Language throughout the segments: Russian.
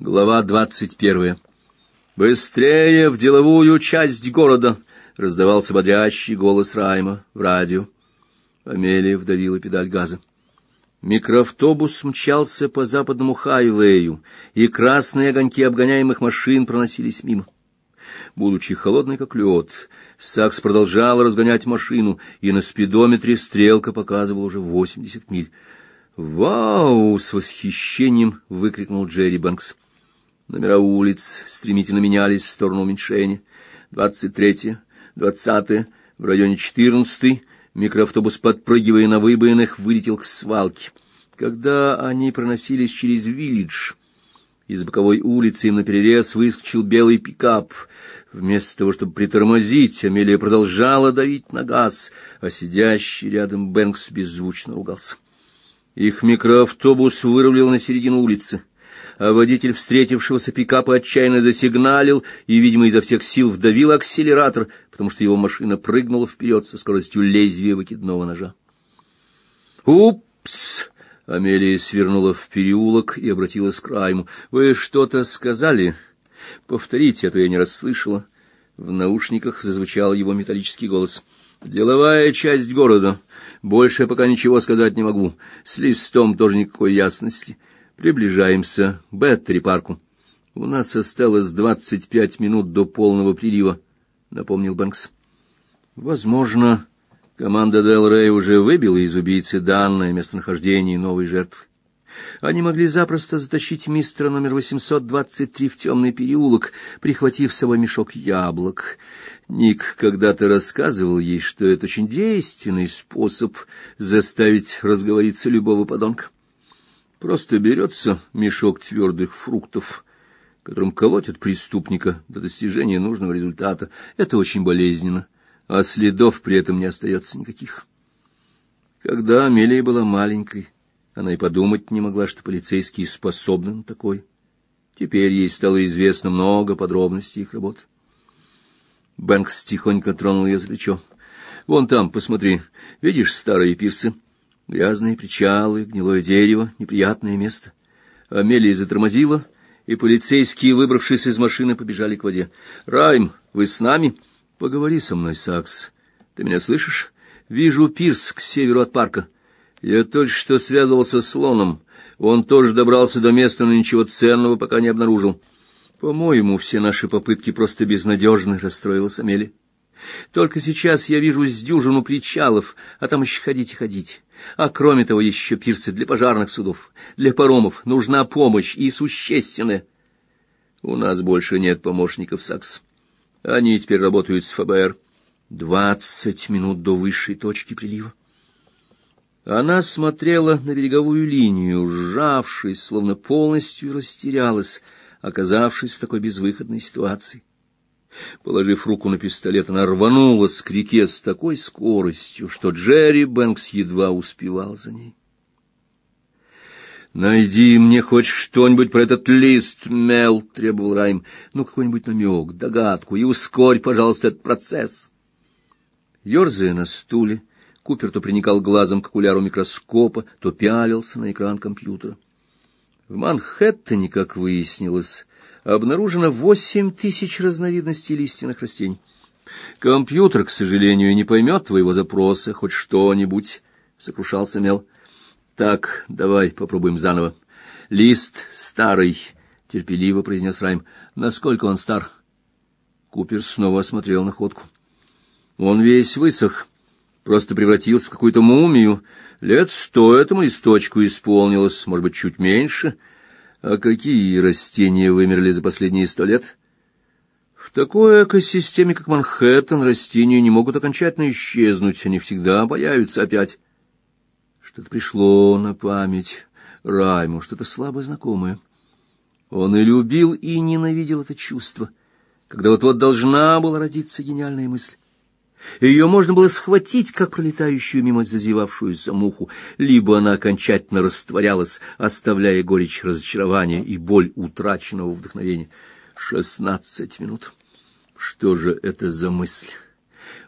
Глава двадцать первая. «Быстрее в деловую часть города!» — раздавался бодрящий голос Райма в радио. Амелия вдавила педаль газа. Микроавтобус мчался по западному хайвею, и красные огоньки обгоняемых машин проносились мимо. Будучи холодной, как лед, Сакс продолжал разгонять машину, и на спидометре стрелка показывала уже восемьдесят миль. «Вау!» — с восхищением выкрикнул Джерри Бэнкс. Номера улиц стремительно менялись в сторону уменьшения. Двадцать третье, двадцатое, в районе четырнадцатый. Микроавтобус, подпрыгивая на выбоинах, вылетел к свалке. Когда они проносились через Виллидж, из боковой улицы им наперерез выскочил белый пикап. Вместо того, чтобы притормозить, Амелия продолжала давить на газ, а сидящий рядом Бэнкс беззвучно ругался. Их микроавтобус вырулил на середину улицы, а водитель встретившегося пикапа отчаянно засигналил и, видимо, изо всех сил вдавил акселератор, потому что его машина прыгнула вперед со скоростью лезвия выкидного ножа. «Упс!» — Амелия свернула в переулок и обратилась к Райму. «Вы что-то сказали? Повторите, а то я не расслышала». В наушниках зазвучал его металлический голос — Деловая часть города. Больше пока ничего сказать не могу. С листом тоже никакой ясности. Приближаемся к Беттери-парку. У нас осталось двадцать пять минут до полного прилива, напомнил Бэнкс. Возможно, команда Дел Рей уже выбила из убийцы данное местонахождение новой жертвы. Они могли запросто затащить мистера номер 823 в темный переулок, прихватив с собой мешок яблок. Ник когда-то рассказывал ей, что это очень действенный способ заставить разговориться любого подонка. Просто берется мешок твердых фруктов, которым колотят преступника до достижения нужного результата. Это очень болезненно, а следов при этом не остается никаких. Когда Амелия была маленькой, она и подумать не могла, что полицейские способны на такой. Теперь ей стало известно много подробностей их работы. Бэнкс тихонько тронул ее за плечо. «Вон там, посмотри, видишь старые пирсы? Грязные причалы, гнилое дерево, неприятное место». Амелия затормозила, и полицейские, выбравшись из машины, побежали к воде. «Райм, вы с нами?» «Поговори со мной, Сакс. Ты меня слышишь? Вижу пирс к северу от парка». Я только что связывался с Лоном. Он тоже добрался до места, но ничего ценного пока не обнаружил. По-моему, все наши попытки просто безнадежны, расстроилась Амели. Только сейчас я вижу с дюжину причалов, а там еще ходить и ходить. А кроме того, еще пирсы для пожарных судов, для паромов. Нужна помощь и существенная. У нас больше нет помощников, Сакс. Они теперь работают с ФБР. Двадцать минут до высшей точки прилива. Она смотрела на береговую линию, сжавшись, словно полностью растерялась, оказавшись в такой безвыходной ситуации. Положив руку на пистолет, она рванулась к реке с такой скоростью, что Джерри Бэнкс едва успевал за ней. «Найди мне хоть что-нибудь про этот лист, Мел», — требовал Райм. «Ну, какой-нибудь намек, догадку, и ускорь, пожалуйста, этот процесс». Ёрзая на стуле, Купер то приникал глазом к окуляру микроскопа, то пялился на экран компьютера. В Манхэттене, как выяснилось, обнаружено восемь тысяч разновидностей лиственных растений. Компьютер, к сожалению, не поймет твоего запроса, хоть что-нибудь, — сокрушался Мел. Так, давай попробуем заново. Лист старый, — терпеливо произнес Райм. Насколько он стар? Купер снова осмотрел находку. Он весь высох, просто превратился в какую-то мумию. Лет сто этому источку исполнилось, может быть, чуть меньше. А какие растения вымерли за последние сто лет? В такой экосистеме, как Манхэттен, растения не могут окончательно исчезнуть, они всегда появятся опять. Что-то пришло на память Райму, что-то слабо знакомое. Он и любил, и ненавидел это чувство, когда вот-вот должна была родиться гениальная мысль. Ее можно было схватить, как пролетающую мимо зазевавшуюся муху, либо она окончательно растворялась, оставляя горечь разочарования и боль утраченного вдохновения. Шестнадцать минут. Что же это за мысль?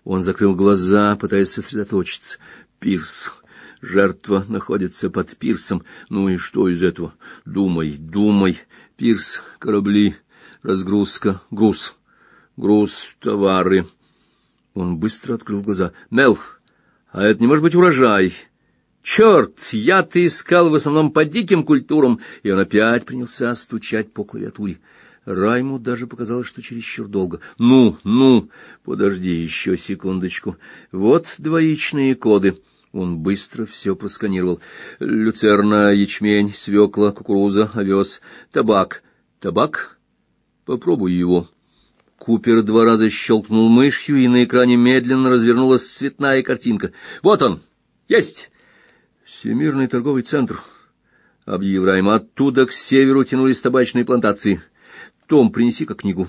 Он закрыл глаза, пытаясь сосредоточиться. Пирс. Жертва находится под пирсом. Ну и что из этого? Думай, думай. Пирс, корабли, разгрузка, груз. Груз, товары. Он быстро открыл глаза. Мел, а это не может быть урожай. Черт, я-то искал в основном по диким культурам, и он опять принялся стучать по клавиатуре. Райму даже показалось, что чересчур долго. Ну, ну, подожди еще секундочку. Вот двоичные коды. Он быстро все просканировал. Люцерна, ячмень, свекла, кукуруза, овес, табак. Табак? Попробуй его. Купер два раза щелкнул мышью, и на экране медленно развернулась цветная картинка. Вот он! Есть! Всемирный торговый центр. Объявил Райм. Оттуда к северу тянулись табачные плантации. Том, принеси-ка книгу,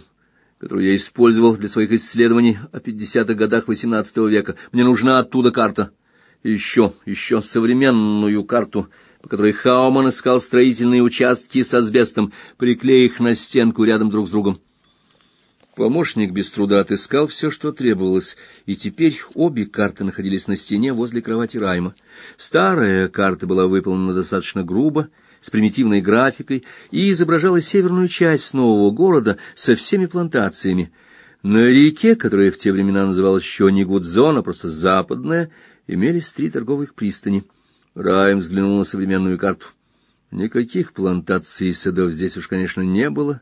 которую я использовал для своих исследований о пятидесятых годах XVIII века. Мне нужна оттуда карта. И еще, еще современную карту, по которой Хауман искал строительные участки с асбестом, приклеив их на стенку рядом друг с другом. Помощник без труда отыскал все, что требовалось, и теперь обе карты находились на стене возле кровати Райма. Старая карта была выполнена достаточно грубо, с примитивной графикой, и изображала северную часть нового города со всеми плантациями. На реке, которая в те времена называлась еще не Гудзон, просто Западная, имелись три торговых пристани. Райм взглянул на современную карту. Никаких плантаций и садов здесь уж, конечно, не было.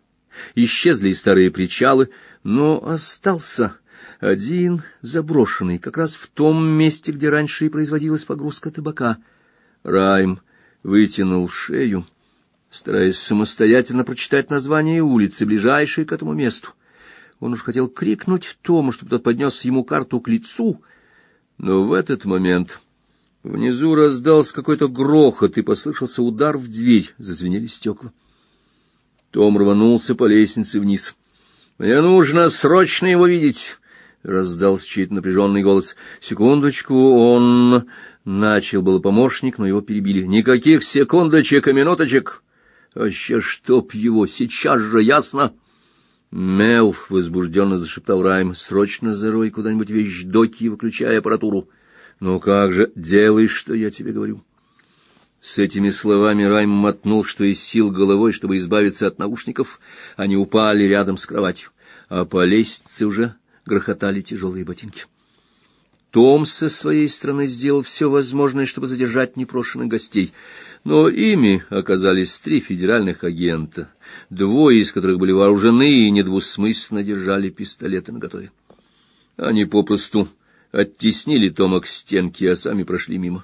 Исчезли и старые причалы, но остался один заброшенный, как раз в том месте, где раньше и производилась погрузка табака. Райм вытянул шею, стараясь самостоятельно прочитать название улицы, ближайшей к этому месту. Он уж хотел крикнуть Тому, чтобы тот поднес ему карту к лицу, но в этот момент внизу раздался какой-то грохот, и послышался удар в дверь, зазвенели стекла. Том рванулся по лестнице вниз. «Мне нужно срочно его видеть!» — раздался чей-то напряженный голос. «Секундочку, он...» — начал был помощник, но его перебили. «Никаких секундочек и минуточек! Вообще, чтоб его сейчас же, ясно?» Мел возбужденно зашептал Райм. «Срочно зарой куда-нибудь вещдоки и выключай аппаратуру. Ну как же, делай, что я тебе говорю». С этими словами Райм мотнул, что из сил головой, чтобы избавиться от наушников, они упали рядом с кроватью, а по лестнице уже грохотали тяжелые ботинки. Том со своей стороны сделал все возможное, чтобы задержать непрошенных гостей, но ими оказались три федеральных агента, двое из которых были вооружены и недвусмысленно держали пистолеты наготове. Они попросту оттеснили Тома к стенке, а сами прошли мимо.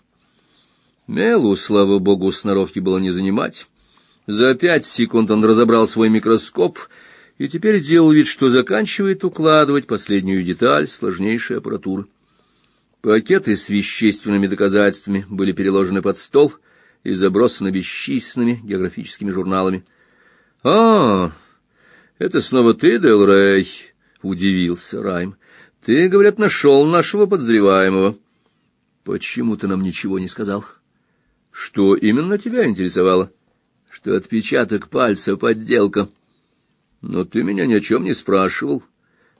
Мелу, слава богу, сноровки было не занимать. За пять секунд он разобрал свой микроскоп и теперь делал вид, что заканчивает укладывать последнюю деталь сложнейшей аппаратуры. Пакеты с вещественными доказательствами были переложены под стол и забросаны бесчисленными географическими журналами. — А, это снова ты, Дел удивился Райм. — Ты, говорят, нашел нашего подозреваемого. — Почему ты нам ничего не сказал? — что именно тебя интересовало? Что отпечаток пальца — подделка. Но ты меня ни о чем не спрашивал.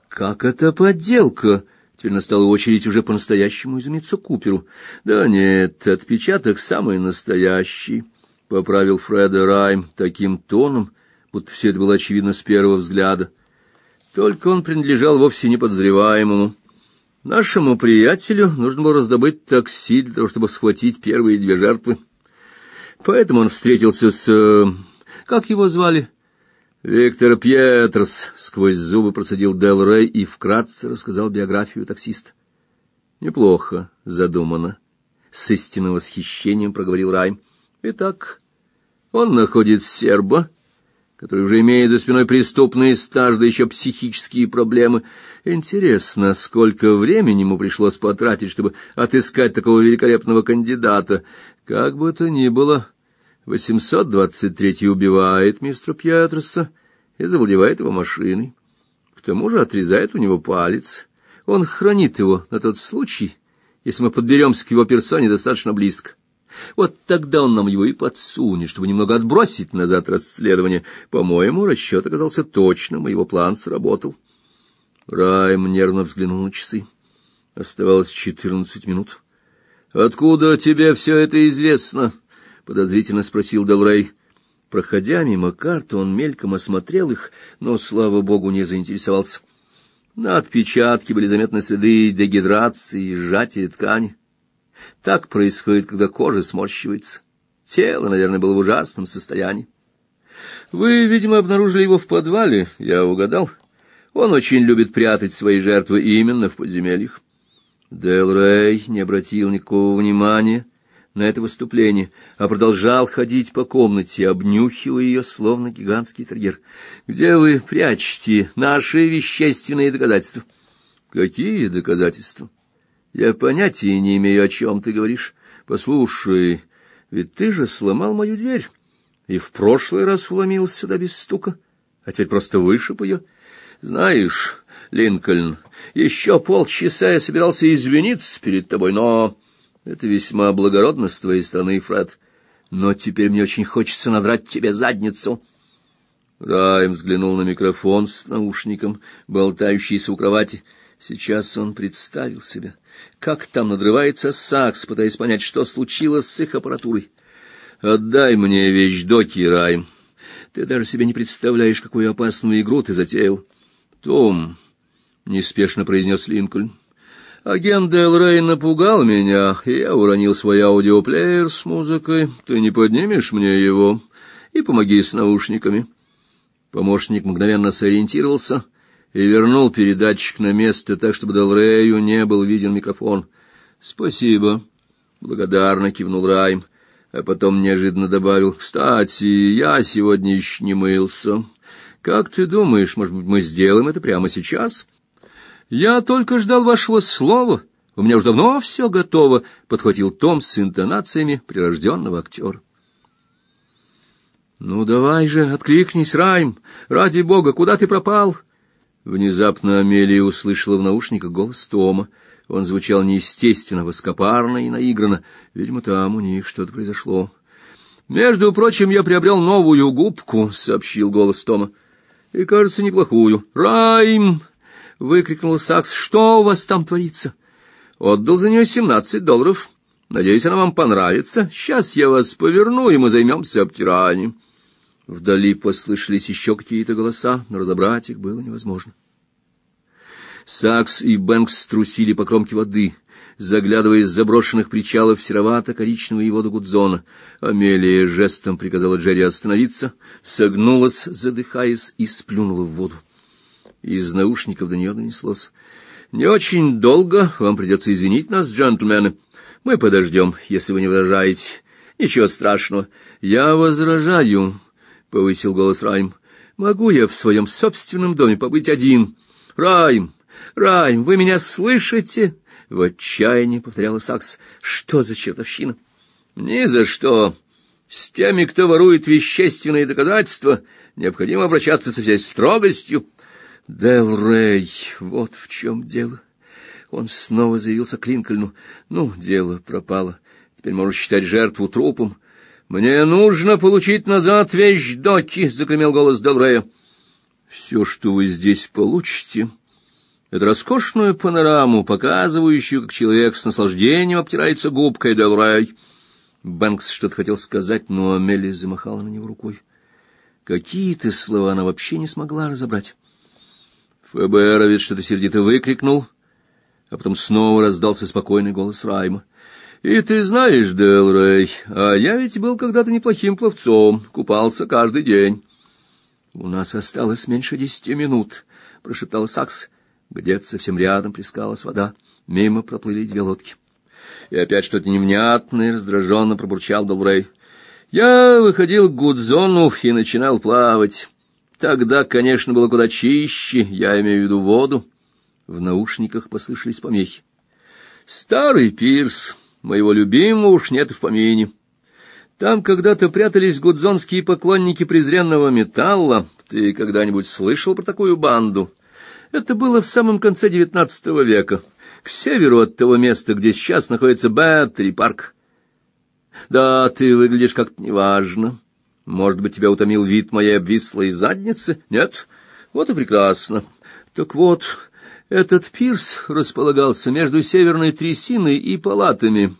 Как это подделка? Теперь настала очередь уже по-настоящему изумиться Куперу. Да нет, отпечаток самый настоящий, — поправил Фреда Райм таким тоном, будто все это было очевидно с первого взгляда. Только он принадлежал вовсе не подозреваемому. Нашему приятелю нужно было раздобыть такси для того, чтобы схватить первые две жертвы. Поэтому он встретился с... Э, как его звали? Виктор Пьетерс, сквозь зубы процедил Дел Рэй и вкратце рассказал биографию таксиста. Неплохо задумано. С истинным восхищением проговорил Рай. Итак, он находит серба, который уже имеет за спиной преступный стаж, да еще психические проблемы. Интересно, сколько времени ему пришлось потратить, чтобы отыскать такого великолепного кандидата. Как бы то ни было, 823-й убивает мистера Пьетерса и завладевает его машиной. К тому же отрезает у него палец. Он хранит его на тот случай, если мы подберемся к его персоне достаточно близко. Вот тогда он нам его и подсунет, чтобы немного отбросить назад расследование. По-моему, расчет оказался точным, и его план сработал. Райм нервно взглянул на часы. Оставалось четырнадцать минут. Откуда тебе все это известно? подозрительно спросил Делрей. Проходя мимо карты, он мельком осмотрел их, но, слава богу, не заинтересовался. На отпечатке были заметны следы дегидрации и сжатия ткани. Так происходит, когда кожа сморщивается. Тело, наверное, было в ужасном состоянии. Вы, видимо, обнаружили его в подвале, я угадал. Он очень любит прятать свои жертвы именно в подземельях. Рэй не обратил никакого внимания на это выступление, а продолжал ходить по комнате, обнюхивая ее, словно гигантский терьер. «Где вы прячете наши вещественные доказательства?» «Какие доказательства?» «Я понятия не имею, о чем ты говоришь. Послушай, ведь ты же сломал мою дверь и в прошлый раз вломился сюда без стука, а теперь просто вышиб ее. Знаешь, Линкольн, еще полчаса я собирался извиниться перед тобой, но это весьма благородно с твоей стороны, Фред. Но теперь мне очень хочется надрать тебе задницу. Райм взглянул на микрофон с наушником, болтающийся у кровати. Сейчас он представил себе, как там надрывается сакс, пытаясь понять, что случилось с их аппаратурой. «Отдай мне вещдоки, Райм. Ты даже себе не представляешь, какую опасную игру ты затеял». «Том», — неспешно произнес Линкольн, — «агент Делрей напугал меня, и я уронил свой аудиоплеер с музыкой. Ты не поднимешь мне его? И помоги с наушниками». Помощник мгновенно сориентировался и вернул передатчик на место так, чтобы Делрею не был виден микрофон. «Спасибо», — благодарно кивнул Райм, а потом неожиданно добавил, «Кстати, я сегодня еще не мылся». Как ты думаешь, может быть, мы сделаем это прямо сейчас? Я только ждал вашего слова. У меня уже давно все готово, подхватил Том с интонациями прирожденного актера. Ну давай же, откликнись, Райм. Ради бога, куда ты пропал? Внезапно Амелия услышала в наушниках голос Тома. Он звучал неестественно, воскопарно и наигранно. Видимо, там у них что-то произошло. Между прочим, я приобрел новую губку, сообщил голос Тома и, кажется, неплохую. «Райм!» — выкрикнул Сакс. «Что у вас там творится?» «Отдал за нее семнадцать долларов. Надеюсь, она вам понравится. Сейчас я вас поверну, и мы займемся обтиранием». Вдали послышались еще какие-то голоса, но разобрать их было невозможно. Сакс и Бэнкс струсили по кромке воды — заглядывая из заброшенных причалов в серовато-коричневую воду Гудзона. Амелия жестом приказала Джерри остановиться, согнулась, задыхаясь, и сплюнула в воду. Из наушников до нее донеслось. «Не очень долго, вам придется извинить нас, джентльмены. Мы подождем, если вы не возражаете. Ничего страшного. Я возражаю», — повысил голос Райм. «Могу я в своем собственном доме побыть один? Райм, Райм, вы меня слышите?» В отчаянии повторяла Сакс. Что за чертовщина? Ни за что. С теми, кто ворует вещественные доказательства, необходимо обращаться со всей строгостью. Дел Рей, вот в чем дело. Он снова заявился к Линкольну. Ну, дело пропало. Теперь можно считать жертву трупом. Мне нужно получить назад вещь Доки, загремел голос Делрея. Все, что вы здесь получите, эту роскошную панораму, показывающую, как человек с наслаждением обтирается губкой Делрай. Бэнкс что-то хотел сказать, но Амелия замахала на него рукой. Какие-то слова она вообще не смогла разобрать. ФБРовец что-то сердито выкрикнул, а потом снова раздался спокойный голос Райма. «И ты знаешь, Делрей, а я ведь был когда-то неплохим пловцом, купался каждый день». «У нас осталось меньше десяти минут», — прошептал Сакс. Где-то совсем рядом плескалась вода. Мимо проплыли две лодки. И опять что-то невнятное, раздраженно пробурчал Долрей. Я выходил к Гудзону и начинал плавать. Тогда, конечно, было куда чище, я имею в виду воду. В наушниках послышались помехи. Старый пирс, моего любимого уж нет в помине. Там когда-то прятались гудзонские поклонники презренного металла. Ты когда-нибудь слышал про такую банду? Это было в самом конце XIX века, к северу от того места, где сейчас находится Бэттери-парк. Да, ты выглядишь как-то неважно. Может быть, тебя утомил вид моей обвислой задницы? Нет? Вот и прекрасно. Так вот, Этот пирс располагался между северной трясиной и палатами.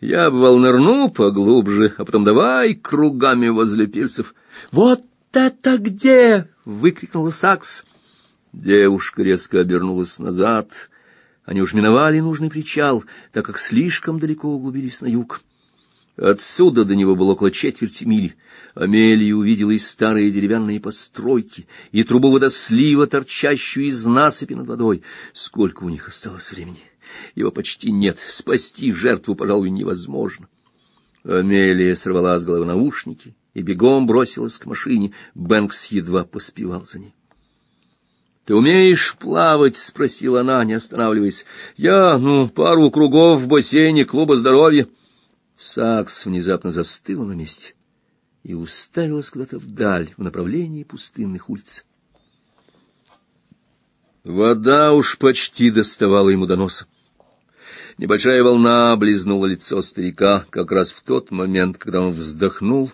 Я бывал нырну поглубже, а потом давай кругами возле пирсов. «Вот это где?» — выкрикнула Сакс. Девушка резко обернулась назад. Они уж миновали нужный причал, так как слишком далеко углубились на юг. Отсюда до него было около четверти мили. Амелия увидела и старые деревянные постройки, и трубу водослива, торчащую из насыпи над водой. Сколько у них осталось времени? Его почти нет. Спасти жертву, пожалуй, невозможно. Амелия сорвала с головы наушники и бегом бросилась к машине. Бэнкс едва поспевал за ней. «Ты умеешь плавать?» — спросила она, не останавливаясь. «Я, ну, пару кругов в бассейне клуба здоровья». Сакс внезапно застыла на месте и уставилась куда-то вдаль, в направлении пустынных улиц. Вода уж почти доставала ему до носа. Небольшая волна облизнула лицо старика как раз в тот момент, когда он вздохнул,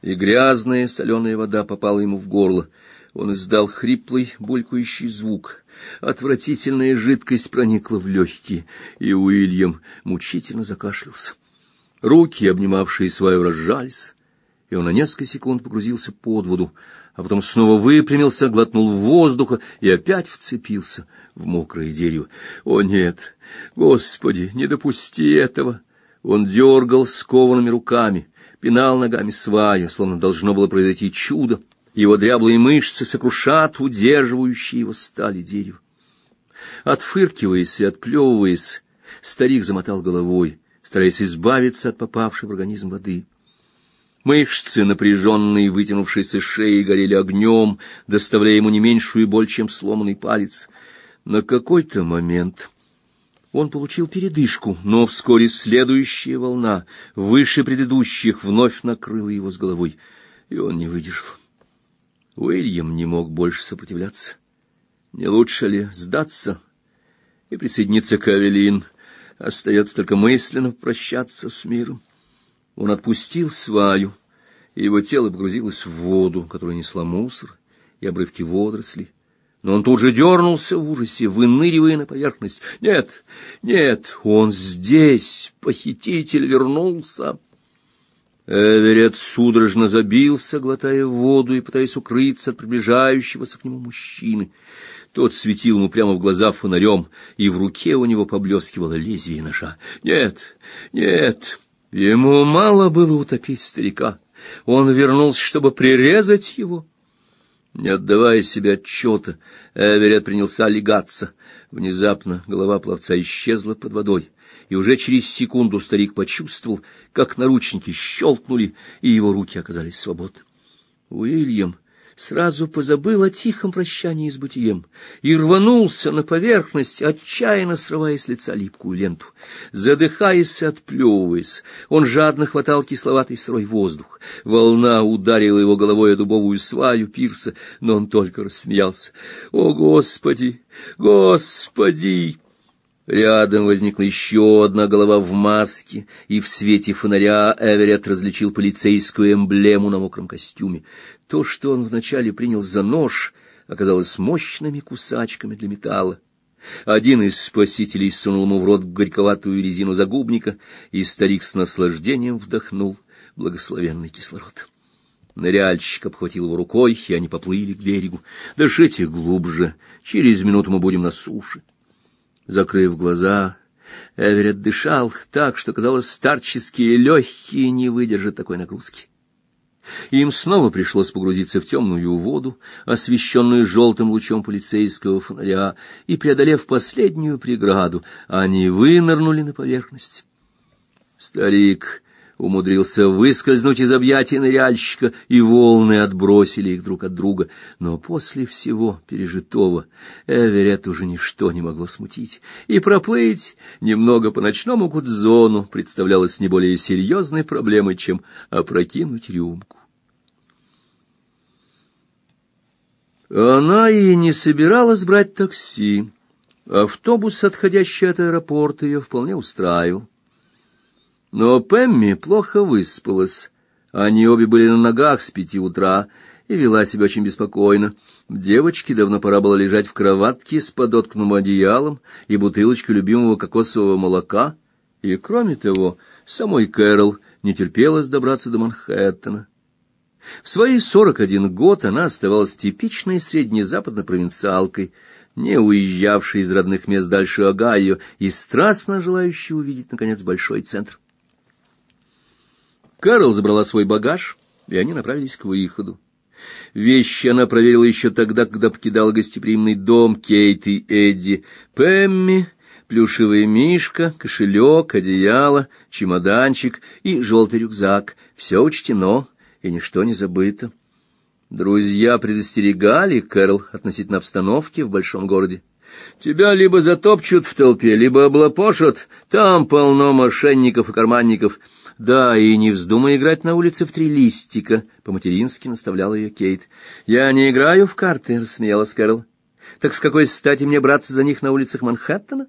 и грязная соленая вода попала ему в горло. Он издал хриплый, булькающий звук. Отвратительная жидкость проникла в легкие, и Уильям мучительно закашлялся. Руки, обнимавшие свою, разжались, и он на несколько секунд погрузился под воду, а потом снова выпрямился, глотнул воздуха и опять вцепился в мокрое дерево. «О, нет! Господи, не допусти этого!» Он дергал скованными руками, пинал ногами сваю, словно должно было произойти чудо. Его дряблые мышцы сокрушат удерживающие его стали дерево. Отфыркиваясь и отплевываясь, старик замотал головой стараясь избавиться от попавшей в организм воды. Мышцы, напряженные, вытянувшиеся шеи, горели огнем, доставляя ему не меньшую боль, чем сломанный палец. На какой-то момент он получил передышку, но вскоре следующая волна, выше предыдущих, вновь накрыла его с головой, и он не выдержал. Уильям не мог больше сопротивляться. Не лучше ли сдаться и присоединиться к Авелин, Остается только мысленно прощаться с миром. Он отпустил сваю, и его тело погрузилось в воду, которая несла мусор и обрывки водорослей. Но он тут же дернулся в ужасе, выныривая на поверхность. Нет, нет, он здесь, похититель вернулся. Эверетт судорожно забился, глотая воду и пытаясь укрыться от приближающегося к нему мужчины. Тот светил ему прямо в глаза фонарем, и в руке у него поблескивало лезвие ножа. Нет, нет, ему мало было утопить старика. Он вернулся, чтобы прирезать его. Не отдавая себе отчета, Эверетт принялся легаться. Внезапно голова пловца исчезла под водой, и уже через секунду старик почувствовал, как наручники щелкнули, и его руки оказались свободны. Уильям сразу позабыл о тихом прощании с бытием и рванулся на поверхность, отчаянно срывая с лица липкую ленту. Задыхаясь и отплевываясь, он жадно хватал кисловатый сырой воздух. Волна ударила его головой о дубовую сваю пирса, но он только рассмеялся. «О, Господи! Господи!» Рядом возникла еще одна голова в маске, и в свете фонаря Эверетт различил полицейскую эмблему на мокром костюме. То, что он вначале принял за нож, оказалось мощными кусачками для металла. Один из спасителей сунул ему в рот горьковатую резину загубника, и старик с наслаждением вдохнул благословенный кислород. Ныряльщик обхватил его рукой, и они поплыли к берегу. «Дышите глубже, через минуту мы будем на суше». Закрыв глаза, Эверетт дышал так, что, казалось, старческие легкие не выдержат такой нагрузки. Им снова пришлось погрузиться в темную воду, освещенную желтым лучом полицейского фонаря, и, преодолев последнюю преграду, они вынырнули на поверхность. Старик умудрился выскользнуть из объятий ныряльщика, и волны отбросили их друг от друга. Но после всего пережитого Эверетт уже ничто не могло смутить, и проплыть немного по ночному Гудзону представлялось не более серьезной проблемой, чем опрокинуть рюмку. Она и не собиралась брать такси. Автобус, отходящий от аэропорта, ее вполне устраивал. Но Пэмми плохо выспалась. Они обе были на ногах с пяти утра, и вела себя очень беспокойно. Девочке давно пора было лежать в кроватке с подоткнутым одеялом и бутылочкой любимого кокосового молока, и, кроме того, самой Кэрол не терпелось добраться до Манхэттена. В свои сорок один год она оставалась типичной среднезападной провинциалкой, не уезжавшей из родных мест дальше Огайо и страстно желающей увидеть, наконец, большой центр. Кэрол забрала свой багаж, и они направились к выходу. Вещи она проверила еще тогда, когда покидала гостеприимный дом Кейт и Эдди. Пэмми, плюшевая мишка, кошелек, одеяло, чемоданчик и желтый рюкзак. Все учтено, и ничто не забыто. Друзья предостерегали Кэрол относительно обстановки в большом городе. Тебя либо затопчут в толпе, либо облапошат. Там полно мошенников и карманников. Да, и не вздумай играть на улице в три листика, по-матерински наставляла ее Кейт. Я не играю в карты, рассмеялась Кэрол. Так с какой стати мне браться за них на улицах Манхэттена?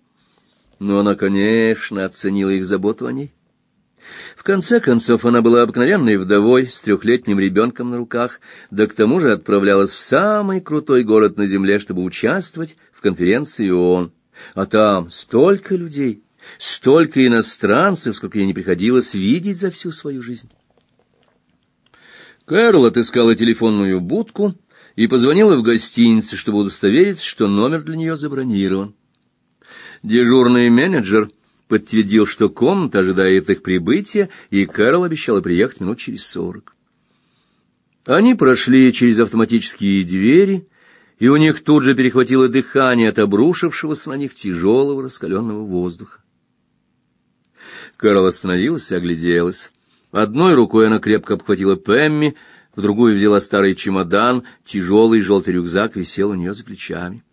Но она, конечно, оценила их заботу о ней. В конце концов, она была обыкновенной вдовой с трехлетним ребенком на руках, да к тому же отправлялась в самый крутой город на земле, чтобы участвовать в конференции ООН. А там столько людей, столько иностранцев, сколько ей не приходилось видеть за всю свою жизнь. Кэрол отыскала телефонную будку и позвонила в гостиницу, чтобы удостовериться, что номер для нее забронирован. Дежурный менеджер — подтвердил, что комната ожидает их прибытия, и Кэрол обещала приехать минут через сорок. Они прошли через автоматические двери, и у них тут же перехватило дыхание от обрушившегося на них тяжелого раскаленного воздуха. Кэрол остановилась и огляделась. Одной рукой она крепко обхватила Пэмми, в другую взяла старый чемодан, тяжелый желтый рюкзак висел у нее за плечами.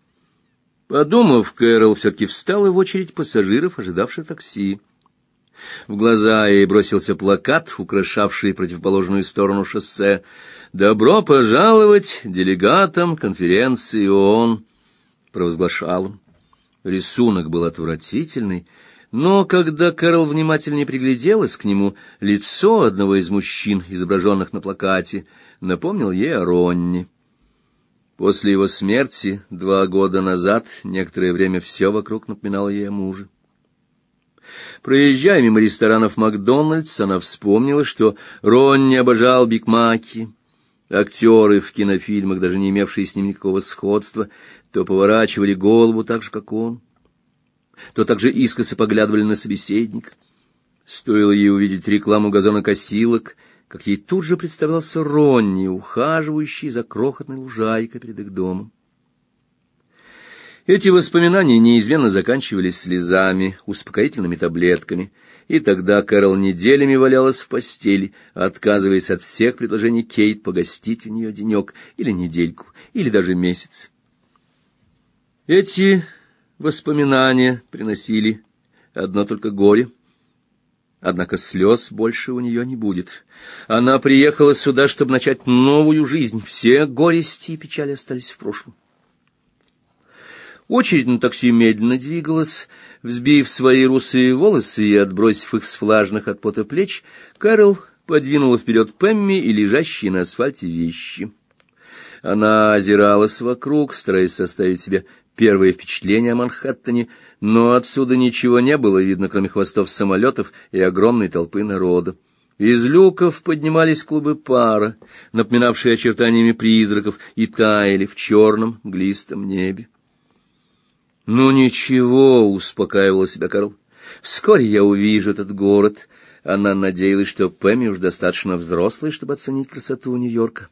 Подумав, Кэрол все-таки встала в очередь пассажиров, ожидавших такси. В глаза ей бросился плакат, украшавший противоположную сторону шоссе. «Добро пожаловать делегатам конференции ООН», — провозглашал он. Рисунок был отвратительный, но когда Кэрол внимательнее пригляделась к нему, лицо одного из мужчин, изображенных на плакате, напомнил ей о Ронни. После его смерти два года назад некоторое время все вокруг напоминало ей о муже. Проезжая мимо ресторанов Макдональдс, она вспомнила, что Ронни обожал бигмаки. Актеры в кинофильмах, даже не имевшие с ним никакого сходства, то поворачивали голову так же, как он, то также искоса поглядывали на собеседника. Стоило ей увидеть рекламу газонокосилок — как ей тут же представлялся Ронни, ухаживающий за крохотной лужайкой перед их домом. Эти воспоминания неизменно заканчивались слезами, успокоительными таблетками, и тогда Кэрол неделями валялась в постели, отказываясь от всех предложений Кейт погостить у нее денек или недельку, или даже месяц. Эти воспоминания приносили одно только горе — Однако слез больше у нее не будет. Она приехала сюда, чтобы начать новую жизнь. Все горести и печали остались в прошлом. Очередь на такси медленно двигалась, взбив свои русые волосы и отбросив их с влажных от пота плеч, Карл подвинула вперед Пэмми и лежащие на асфальте вещи. Она озиралась вокруг, стараясь составить себе первое впечатление о Манхэттене, но отсюда ничего не было видно, кроме хвостов самолетов и огромной толпы народа. Из люков поднимались клубы пара, напоминавшие очертаниями призраков, и таяли в черном глистом небе. «Ну ничего», — успокаивала себя Карл, — «вскоре я увижу этот город». Она надеялась, что Пэмми уж достаточно взрослый, чтобы оценить красоту Нью-Йорка.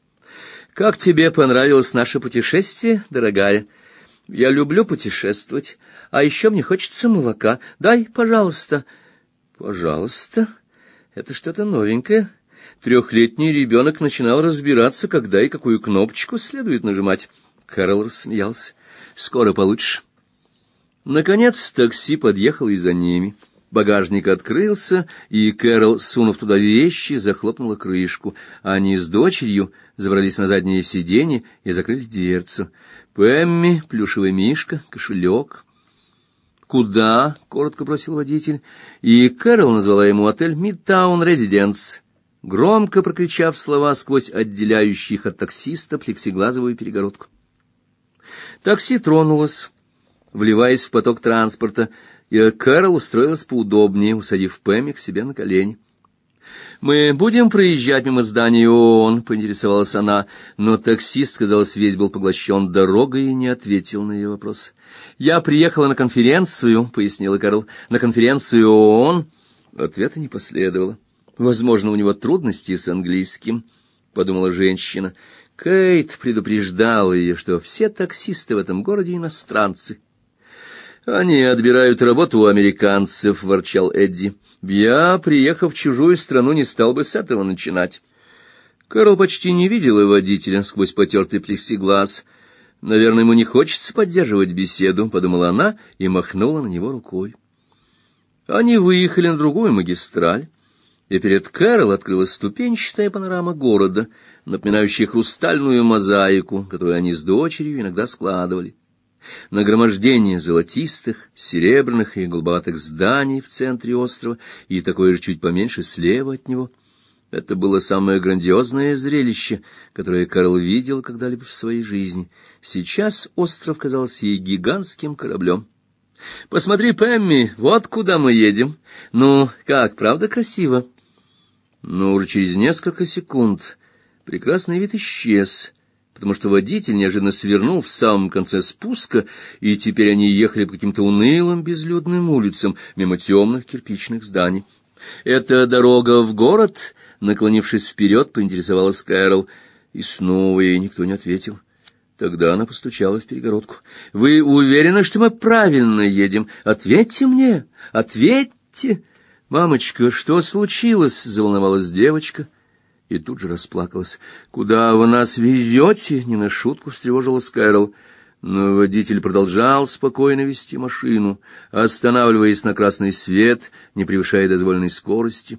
«Как тебе понравилось наше путешествие, дорогая?» Я люблю путешествовать, а еще мне хочется молока. Дай, пожалуйста. Пожалуйста. Это что-то новенькое. Трехлетний ребенок начинал разбираться, когда и какую кнопочку следует нажимать. Кэрол рассмеялся. Скоро получишь. Наконец такси подъехало и за ними. Багажник открылся, и Кэрол, сунув туда вещи, захлопнула крышку. Они с дочерью забрались на заднее сиденье и закрыли дверцу. Пэмми, плюшевый мишка, кошелек. «Куда?» — коротко бросил водитель. И Кэрол назвала ему отель «Мидтаун Резиденс», громко прокричав слова сквозь отделяющих от таксиста плексиглазовую перегородку. Такси тронулось, вливаясь в поток транспорта, и Кэрол устроилась поудобнее, усадив Пэмми к себе на колени. «Мы будем проезжать мимо здания ООН», — поинтересовалась она, но таксист, казалось, весь был поглощен дорогой и не ответил на ее вопрос. «Я приехала на конференцию», — пояснила Карл, — «на конференцию ООН». Ответа не последовало. «Возможно, у него трудности с английским», — подумала женщина. Кейт предупреждала ее, что все таксисты в этом городе иностранцы. «Они отбирают работу у американцев», — ворчал Эдди. Я, приехав в чужую страну, не стал бы с этого начинать. Карл почти не видела водителя сквозь потертый плексиглаз. Наверное, ему не хочется поддерживать беседу, подумала она и махнула на него рукой. Они выехали на другую магистраль, и перед Кэрол открылась ступенчатая панорама города, напоминающая хрустальную мозаику, которую они с дочерью иногда складывали. Нагромождение золотистых, серебряных и голубоватых зданий в центре острова и такое же чуть поменьше слева от него. Это было самое грандиозное зрелище, которое Карл видел когда-либо в своей жизни. Сейчас остров казался ей гигантским кораблем. «Посмотри, Пэмми, вот куда мы едем. Ну, как, правда красиво?» Но уже через несколько секунд прекрасный вид исчез, потому что водитель неожиданно свернул в самом конце спуска, и теперь они ехали по каким-то унылым безлюдным улицам мимо темных кирпичных зданий. «Это дорога в город?» — наклонившись вперед, поинтересовалась Кэрол, и снова ей никто не ответил. Тогда она постучала в перегородку. «Вы уверены, что мы правильно едем? Ответьте мне! Ответьте!» «Мамочка, что случилось?» — заволновалась девочка — и тут же расплакалась. «Куда вы нас везете?» — не на шутку встревожилась Кэрол. Но водитель продолжал спокойно вести машину, останавливаясь на красный свет, не превышая дозволенной скорости.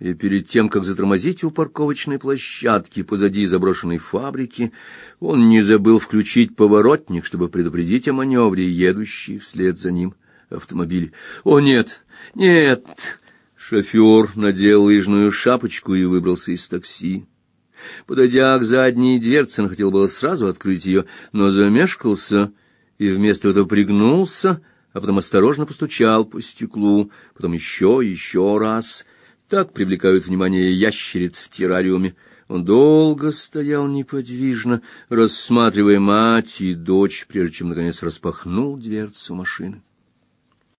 И перед тем, как затормозить у парковочной площадки позади заброшенной фабрики, он не забыл включить поворотник, чтобы предупредить о маневре, едущей вслед за ним автомобиль. «О, нет! Нет!» Шофер надел лыжную шапочку и выбрался из такси. Подойдя к задней дверце, он хотел было сразу открыть ее, но замешкался и вместо этого пригнулся, а потом осторожно постучал по стеклу, потом еще и еще раз. Так привлекают внимание ящериц в террариуме. Он долго стоял неподвижно, рассматривая мать и дочь, прежде чем наконец распахнул дверцу машины.